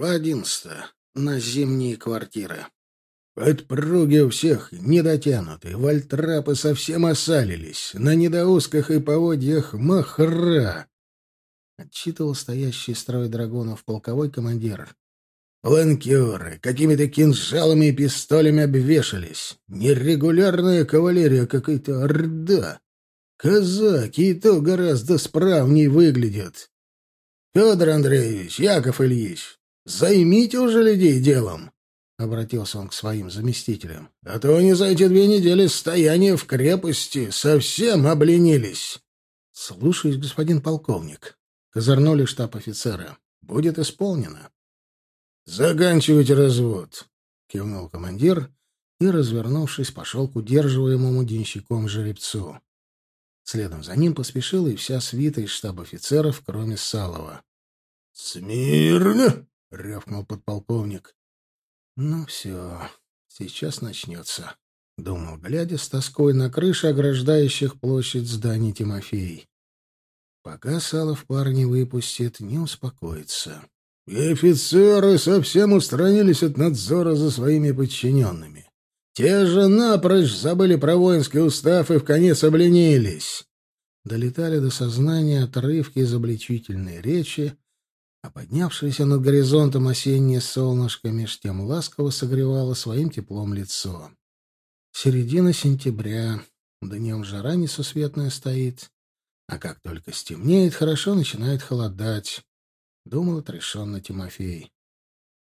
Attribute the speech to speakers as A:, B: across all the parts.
A: Глава одиннадцатая. На зимние квартиры. Подпруги у всех недотянуты, вальтрапы совсем осалились, на недоусках и поводьях махра. Отчитывал стоящий строй драгунов полковой командир. Планкеры какими-то кинжалами и пистолями обвешались. Нерегулярная кавалерия какая-то орда. Казаки и то гораздо справней выглядят. Федор Андреевич, Яков Ильич, Займите уже людей делом, — обратился он к своим заместителям. — А то они за эти две недели стояния в крепости совсем обленились. — Слушаюсь, господин полковник. Козырнули штаб-офицера. — Будет исполнено. — Заканчивайте развод, — кивнул командир и, развернувшись, пошел к удерживаемому денщиком жеребцу. Следом за ним поспешила и вся свита из штаб-офицеров, кроме Салова. «Смирно!» — рявкнул подполковник. «Ну все, сейчас начнется», — думал, глядя с тоской на крыши, ограждающих площадь зданий Тимофей. «Пока Салов пар не выпустит, не успокоится». И офицеры совсем устранились от надзора за своими подчиненными. Те же напрочь забыли про воинский устав и в конец обленились. Долетали до сознания отрывки из обличительной речи, а поднявшееся над горизонтом осеннее солнышко меж тем ласково согревало своим теплом лицо. Середина сентября, днем жара несусветная стоит, а как только стемнеет, хорошо начинает холодать, — думал отрешенно Тимофей.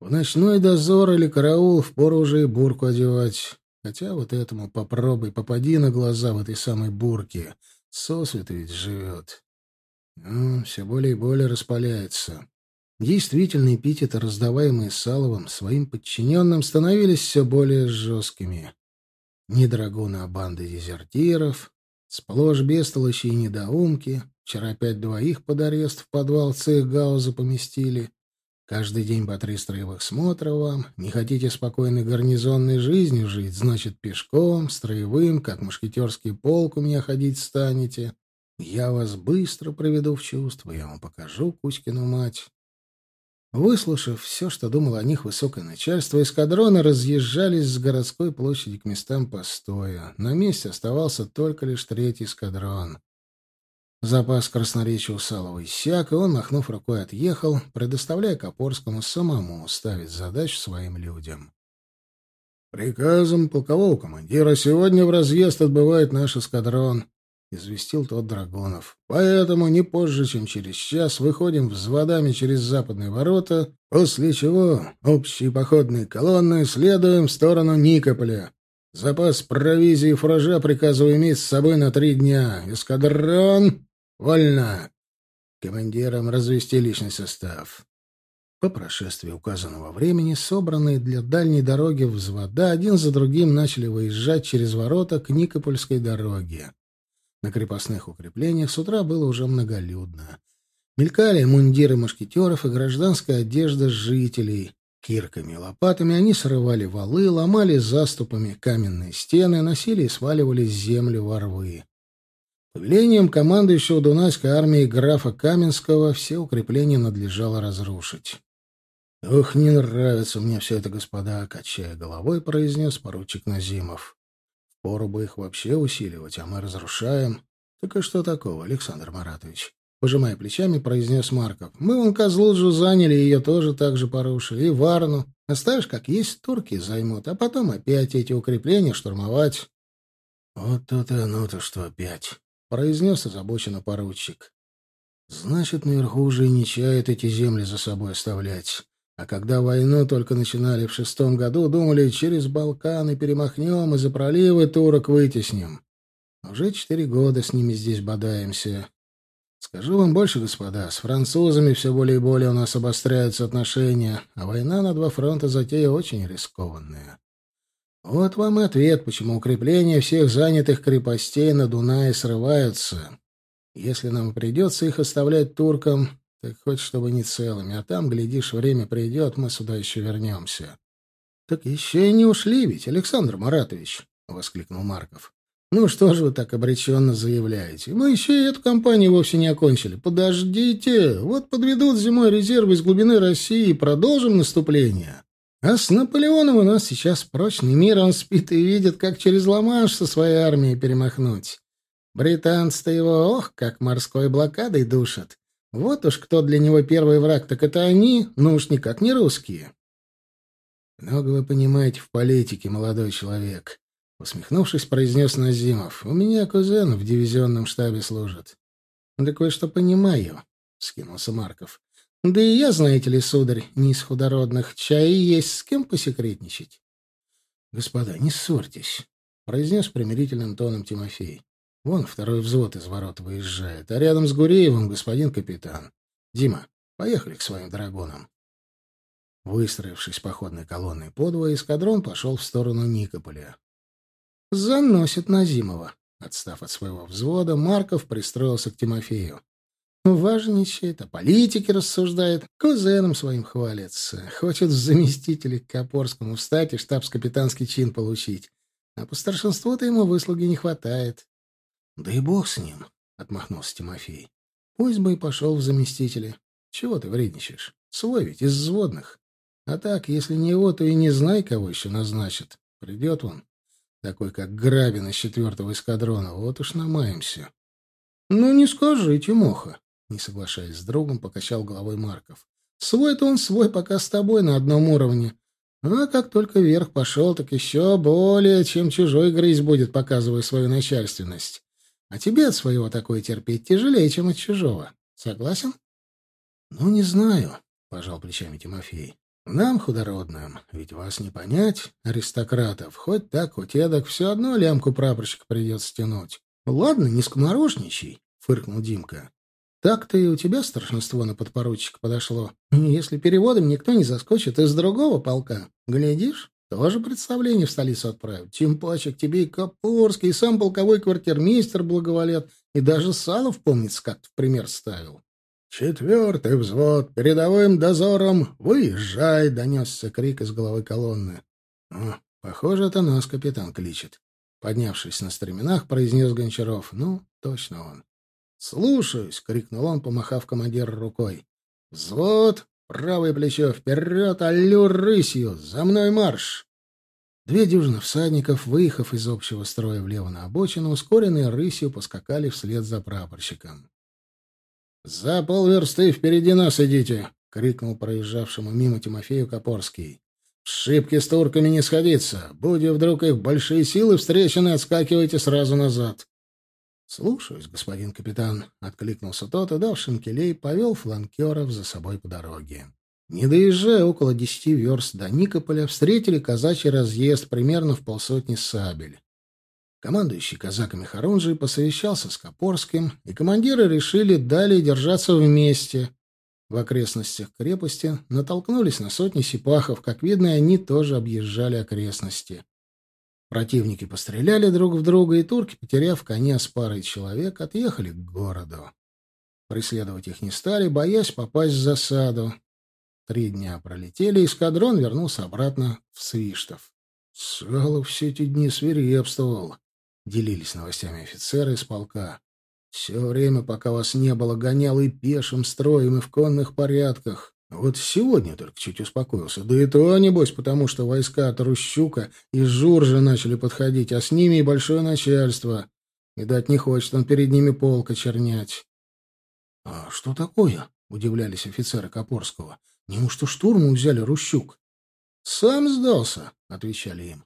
A: В ночной дозор или караул впору уже и бурку одевать, хотя вот этому попробуй попади на глаза в этой самой бурке, сосвет ведь живет. Ну, все более и более распаляется. Действительно, эпитеты, раздаваемые Саловым своим подчиненным, становились все более жесткими. Не драгуны, а банды дезертиров, сплошь бестолочи и недоумки. Вчера опять двоих под арест в подвал цех Гауза поместили. Каждый день по три строевых смотра вам. Не хотите спокойной гарнизонной жизнью жить, значит, пешком, строевым, как мушкетерский полк у меня ходить станете. Я вас быстро приведу в чувство, я вам покажу Кузькину мать. Выслушав все, что думало о них высокое начальство, эскадроны разъезжались с городской площади к местам постоя. На месте оставался только лишь третий эскадрон. Запас красноречия у Салова иссяк, и он, махнув рукой, отъехал, предоставляя Копорскому самому ставить задачу своим людям. «Приказом полкового командира сегодня в разъезд отбывает наш эскадрон», — известил тот Драгонов. «Поэтому не позже, чем через час, выходим взводами через западные ворота, после чего общей походной колонной следуем в сторону Никополя. Запас провизии и фуража приказываю иметь с собой на три дня. Эскадрон! Вольно!» Командирам развести личный состав. По прошествии указанного времени собранные для дальней дороги взвода один за другим начали выезжать через ворота к Никопольской дороге. На крепостных укреплениях с утра было уже многолюдно. Мелькали мундиры мушкетеров и гражданская одежда жителей. Кирками и лопатами они срывали валы, ломали заступами каменные стены, носили и сваливали землю во рвы. Повелением командующего Дунайской армией графа Каменского все укрепления надлежало разрушить. «Ох, не нравится мне все это, господа!» — качая головой, произнес поручик Назимов. Пору бы их вообще усиливать, а мы разрушаем. Так и что такого, Александр Маратович? Пожимая плечами, произнес Марков. Мы вон Козлуджу заняли, ее тоже так же порушили. И Варну. Оставишь, как есть, турки займут, а потом опять эти укрепления штурмовать. Вот тут и оно-то что опять, произнес озабоченно поручик. Значит, наверху уже и не чают эти земли за собой оставлять. А когда войну только начинали в шестом году, думали, через Балканы перемахнем и за проливы турок вытесним. Уже четыре года с ними здесь бодаемся. Скажу вам больше, господа, с французами все более и более у нас обостряются отношения, а война на два фронта затея очень рискованная. Вот вам и ответ, почему укрепления всех занятых крепостей на Дунае срываются. Если нам придется их оставлять туркам, так хоть чтобы не целыми, а там, глядишь, время придет, мы сюда еще вернемся. — Так еще и не ушли ведь, Александр Маратович, — воскликнул Марков. Ну что же вы так обреченно заявляете? Мы еще и эту кампанию вовсе не окончили. Подождите, вот подведут зимой резервы из глубины России и продолжим наступление. А с Наполеоном у нас сейчас прочный мир, он спит и видит, как через Ла-Манш со своей армией перемахнуть. Британцы-то его, ох, как морской блокадой душат. Вот уж кто для него первый враг, так это они, ну уж никак не русские. Много вы понимаете в политике, молодой человек. Усмехнувшись, произнес Назимов. «У меня кузен в дивизионном штабе служит». «Да кое-что понимаю», — скинулся Марков. «Да и я, знаете ли, сударь, не из худородных. Чай есть с кем посекретничать». «Господа, не ссорьтесь», — произнес примирительным тоном Тимофей. «Вон второй взвод из ворот выезжает, а рядом с Гуреевым господин капитан. Дима, поехали к своим драгунам». Выстроившись походной колонной подвое, эскадрон пошел в сторону Никополя. Заносит Назимова. Отстав от своего взвода, Марков пристроился к Тимофею. Важничает, о политике рассуждает, кузеном своим хвалится. Хочет в заместителе к Копорскому встать и штабс-капитанский чин получить. А по старшинству-то ему выслуги не хватает. — Да и бог с ним, — отмахнулся Тимофей. — Пусть бы и пошел в заместители. Чего ты вредничаешь? Свой ведь, из взводных. А так, если не его, то и не знай, кого еще назначат. Придет он, такой, как Грабин из четвертого эскадрона. Вот уж намаемся. — Ну, не скажи, Тимоха. Не соглашаясь с другом, покачал головой Марков. — Свой-то он свой, пока с тобой на одном уровне. А как только вверх пошел, так еще более, чем чужой грызть будет, показывая свою начальственность. А тебе от своего такое терпеть тяжелее, чем от чужого. Согласен? — Ну, не знаю, — пожал плечами Тимофей. Нам, худородным, ведь вас не понять, аристократов, хоть так, хоть эдак, все одно лямку прапорщика придется тянуть. — Ладно, не скоморожничай, — фыркнул Димка. — Так-то и у тебя старшинство на подпоручика подошло. Если переводом никто не заскочит из другого полка, глядишь, тоже представление в столицу отправят. Тем паче к тебе и Копорский, и сам полковой квартирмейстер благоволят, и даже Салов, помнится, как-то в пример ставил. «Четвертый взвод, передовым дозором, выезжай!» — донесся крик из головы колонны. «О, похоже, это нас капитан кличет». Поднявшись на стременах, произнес Гончаров. «Ну, точно он». «Слушаюсь!» — крикнул он, помахав командиру рукой. «Взвод! Правое плечо вперед! Аллюр рысью! За мной марш!» Две дюжины всадников, выехав из общего строя влево на обочину, ускоренные рысью поскакали вслед за прапорщиком. «За полверсты впереди нас идите!» — крикнул проезжавшему мимо Тимофею Копорский. «В шибке с турками не сходиться. Будь вдруг их большие силы встречены, отскакивайте сразу назад». «Слушаюсь, господин капитан», — откликнулся тот и, дав шинкелей, повел фланкеров за собой по дороге. Не доезжая около десяти верст до Никополя, встретили казачий разъезд примерно в полсотни сабель. Командующий казаками Харунжий посовещался с Копорским, и командиры решили далее держаться вместе. В окрестностях крепости натолкнулись на сотни сипахов, как видно, они тоже объезжали окрестности. Противники постреляли друг в друга, и турки, потеряв коня с парой человек, отъехали к городу. Преследовать их не стали, боясь попасть в засаду. Три дня пролетели, и эскадрон вернулся обратно в Свиштов. Салов все эти дни свирепствовал. — делились новостями офицеры из полка. «Все время, пока вас не было, гонял и пешим строем, и в конных порядках. Вот сегодня только чуть успокоился. Да и то, небось, потому что войска от Рущука и Журжа начали подходить, а с ними и большое начальство. Видать, не хочет он перед ними полк очернять». «А что такое?» — удивлялись офицеры Копорского. «Неужто штурмом взяли Рущук?» «Сам сдался», — отвечали им.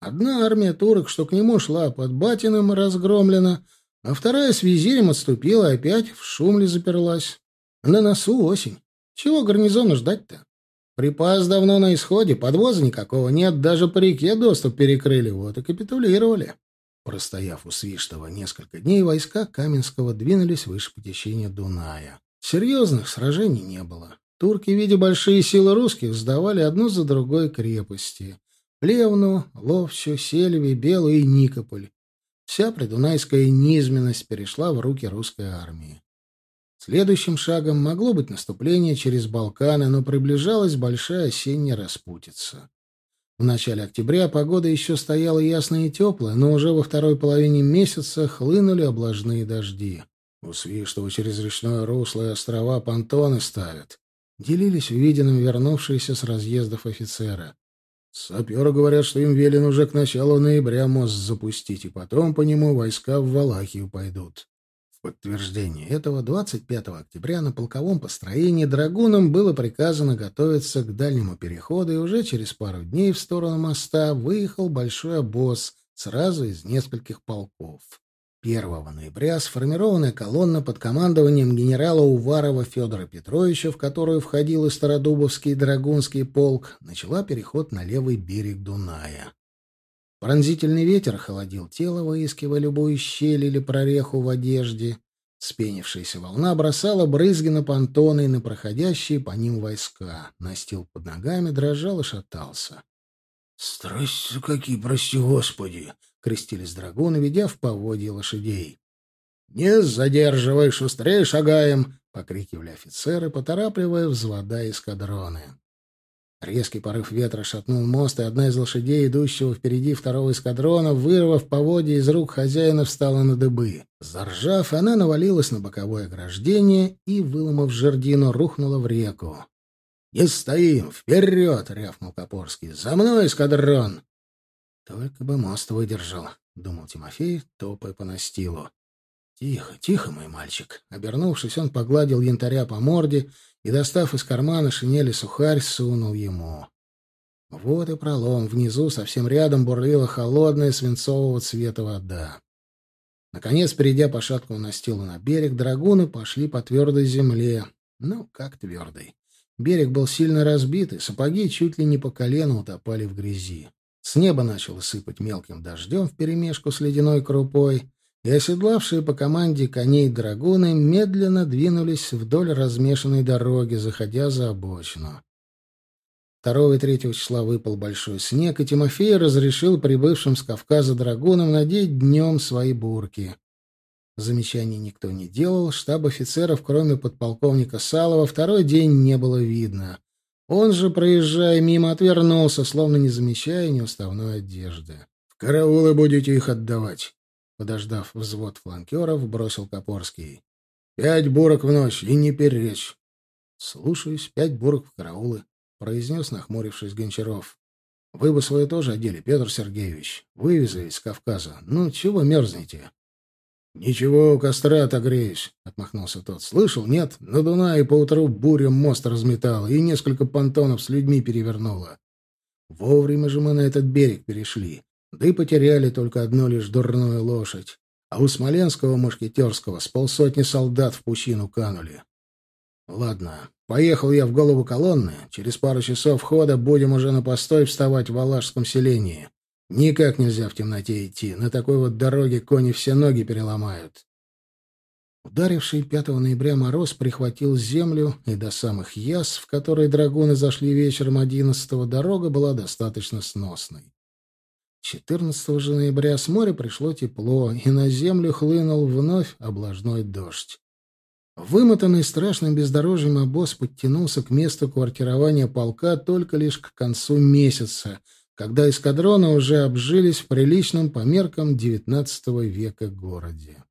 A: Одна армия турок, что к нему шла под Батиным, разгромлена, а вторая с визирем отступила, опять в Шумле заперлась. На носу осень. Чего гарнизону ждать-то? Припас давно на исходе, подвоза никакого нет, даже по реке доступ перекрыли, вот и капитулировали. Простояв у Свиштова несколько дней, войска Каменского двинулись выше по течению Дуная. Серьезных сражений не было. Турки, видя большие силы русских, сдавали одну за другой крепости. Плевну, Ловчу, Сельви, Белую и Никополь. Вся придунайская низменность перешла в руки русской армии. Следующим шагом могло быть наступление через Балканы, но приближалась большая осенняя распутица. В начале октября погода еще стояла ясная и теплая, но уже во второй половине месяца хлынули облажные дожди. Усви, что через речное русло и острова понтоны ставят. Делились увиденным вернувшиеся с разъездов офицеры. Саперы говорят, что им велено уже к началу ноября мост запустить, и потом по нему войска в Валахию пойдут подтверждение этого 25 октября на полковом построении драгунам было приказано готовиться к дальнему переходу, и уже через пару дней в сторону моста выехал большой обоз сразу из нескольких полков. 1 ноября сформированная колонна под командованием генерала Уварова Федора Петровича, в которую входил и Стародубовский драгунский полк, начала переход на левый берег Дуная. Пронзительный ветер холодил тело, выискивая любую щель или прореху в одежде. Спенившаяся волна бросала брызги на понтоны и на проходящие по ним войска. Настил под ногами дрожал и шатался. — Страсти какие, прости господи! — крестились драгуны, ведя в поводье лошадей. — Не задерживай, шустрее шагаем! — покрикивали офицеры, поторапливая взвода эскадроны. Резкий порыв ветра шатнул мост, и одна из лошадей, идущего впереди второго эскадрона, вырвав поводья из рук хозяина, встала на дыбы. Заржав, она навалилась на боковое ограждение и, выломав жердину, рухнула в реку. «Не стоим! Вперед!» — рявкнул Копорский. «За мной, эскадрон!» «Только бы мост выдержал», — думал Тимофей, топая по настилу. «Тихо, тихо, мой мальчик!» Обернувшись, он погладил янтаря по морде и, достав из кармана шинели сухарь, сунул ему. Вот и пролом. Внизу, совсем рядом, бурлила холодная свинцового цвета вода. Наконец, перейдя по шаткому настилу на берег, драгуны пошли по твердой земле. Ну, как твердой. Берег был сильно разбит, и сапоги чуть ли не по колено утопали в грязи. С неба начало сыпать мелким дождем вперемешку с ледяной крупой, и оседлавшие по команде коней драгуны медленно двинулись вдоль размешанной дороги, заходя за обочину. 2 и 3 числа выпал большой снег, и Тимофей разрешил прибывшим с Кавказа драгунам надеть днем свои бурки. Замечаний никто не делал, штаб офицеров, кроме подполковника Салова, второй день не было видно. Он же, проезжая мимо, отвернулся, словно не замечая неуставной одежды. — В караулы будете их отдавать. Подождав взвод фланкеров, бросил Копорский. «Пять бурок в ночь и не переречь». «Слушаюсь, пять бурок в караулы», — произнес, нахмурившись Гончаров. «Вы бы свое тоже одели, Петр Сергеевич. Вывезли из Кавказа. Ну, чего мерзнете?» «Ничего, у костра отогреюсь», — отмахнулся тот. «Слышал, нет? На Дунае поутру буря мост разметала и несколько понтонов с людьми перевернула. Вовремя же мы на этот берег перешли. Да и потеряли только одну лишь дурную лошадь. А у Смоленского мушкетерского с полсотни солдат в пучину канули. Ладно, поехал я в голову колонны. Через пару часов хода будем уже на постой вставать в Валашском селении. Никак нельзя в темноте идти. На такой вот дороге кони все ноги переломают. Ударивший 5 ноября мороз прихватил землю, и до самых яс, в которые драгуны зашли вечером 11-го, дорога была достаточно сносной. 14 же ноября с моря пришло тепло, и на землю хлынул вновь облажной дождь. Вымотанный страшным бездорожьем обоз подтянулся к месту квартирования полка только лишь к концу месяца, когда эскадроны уже обжились в приличном по меркам XIX века городе.